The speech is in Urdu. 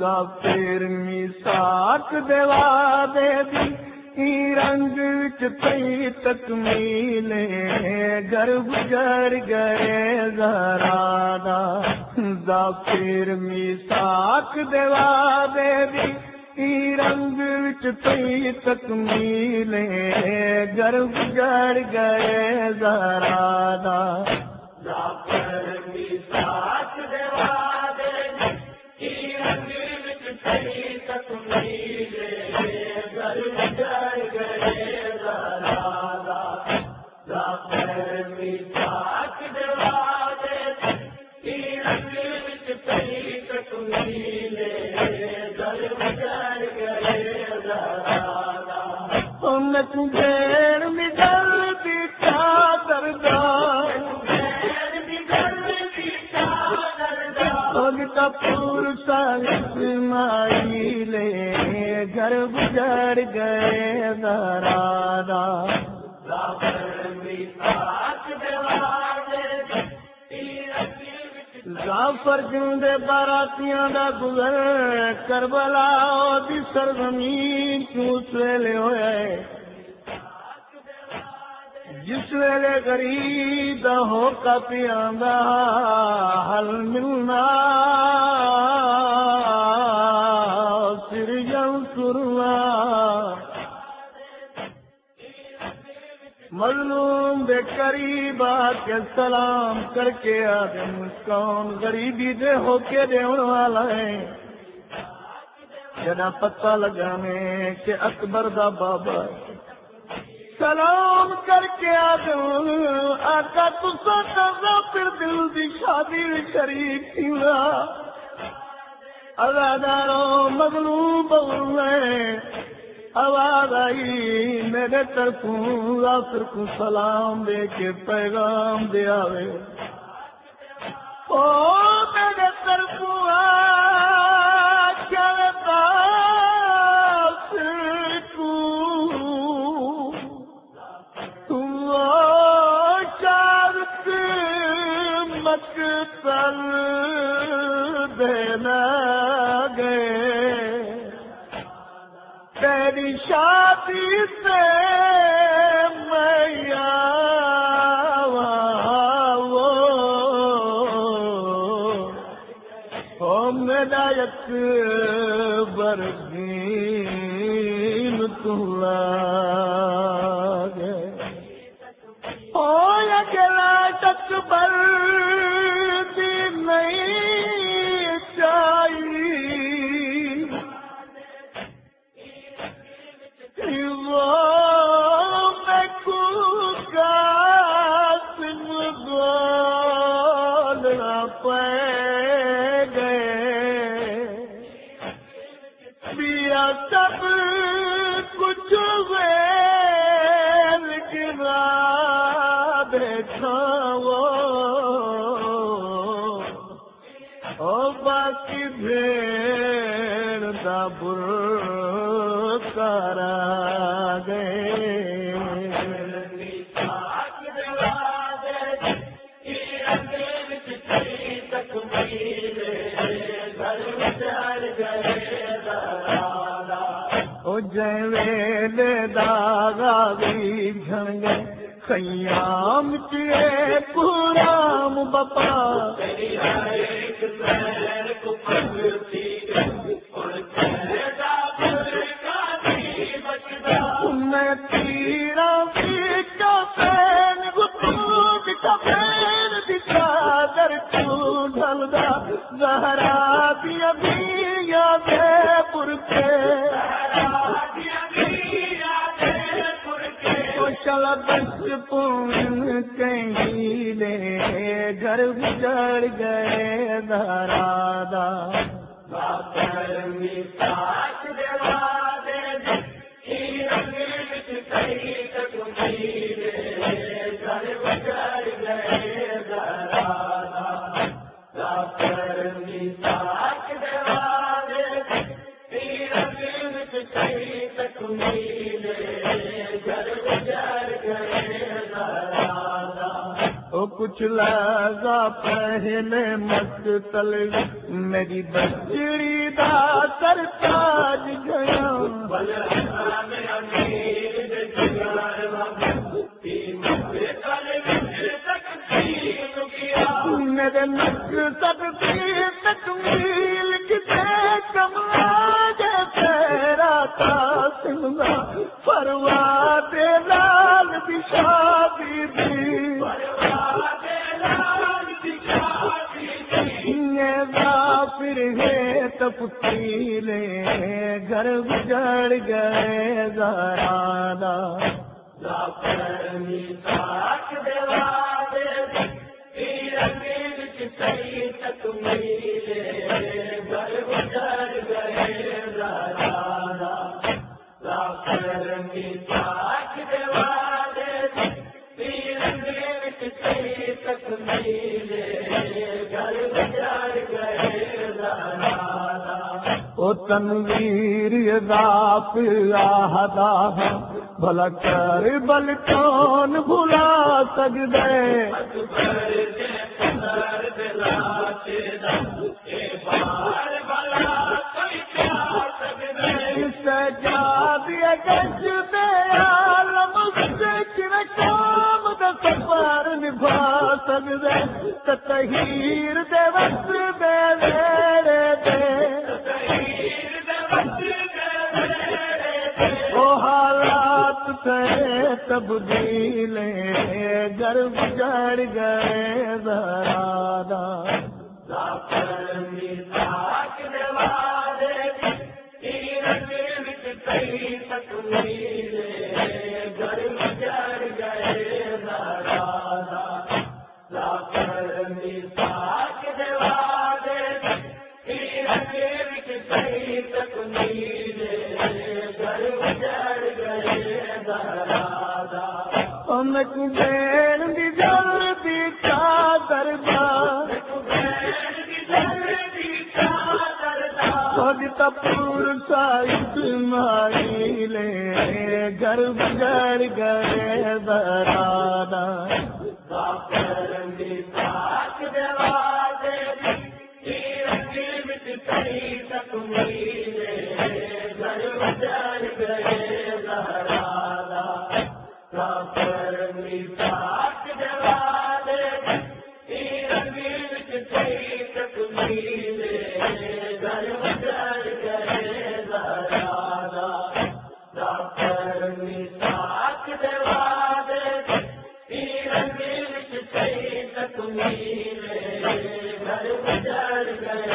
ظافر میساک دیوا دے دی رنگ وچ پئی تکمیلے گھر گزر گئے زہرا دا۔ ظافر میساک دیوا دے دی رنگ وچ پئی تکمیلے گھر گزر گئے زہرا دا۔ ظافر میساک دیوا تجھے گھر گزر گئے درادا ظافر جن دے باراتیاں دا گزر کربلا دی سرزمین کیوں سویلے ہوئے۔ جس ویلے غریب دا ہو کا پیاندا حل ملنا۔ سر مظلوم بے قریب آ کے سلام کر کے آدم، کون غریبی دے ہو کے دیون والا ہے؟ جنا پتہ لگانے کہ اکبر دا بابا سلام کر کے آدم، آقا تسا کرنا پھر دل دی شادی شریف تھیلا ازاداروں مظلوم مغلوب بولنے آواز آئی میرے طرفوں آخر کو سلام دے کے پیغام دے وے او شادی سے میں وہ میرا یک برگین تلا گئے او اکلا تک بل پہ گئے پیا سب کچھ ویل گرا بیٹھا وہ او باقی بھیڑ دا بر کرا او داغا بھی جھن گئے پورام بپا زہرا بھی ابھی یاد پور کے۔ چل بس پون کہیں لے گھر گزر گئے دھرا دا کچھ لازا پہنے مت تل میری بچڑی دا کر تیرا تا سنگا پروا دے لال کی شادی دی پھر ہے تپتیلے گھر گجڑ گئے زرانا او تنویر ذاپ آہدا بھلا کر بل کون بھلا سکدے دیا دے عالم سے کر کام دا سفر نبھا سکدے تطہیر دے وقت دے ویڑے دے سے تبدیل گھر گئے۔ خود تپور سائت ماری لے گھر بجڑ گئے بدل کر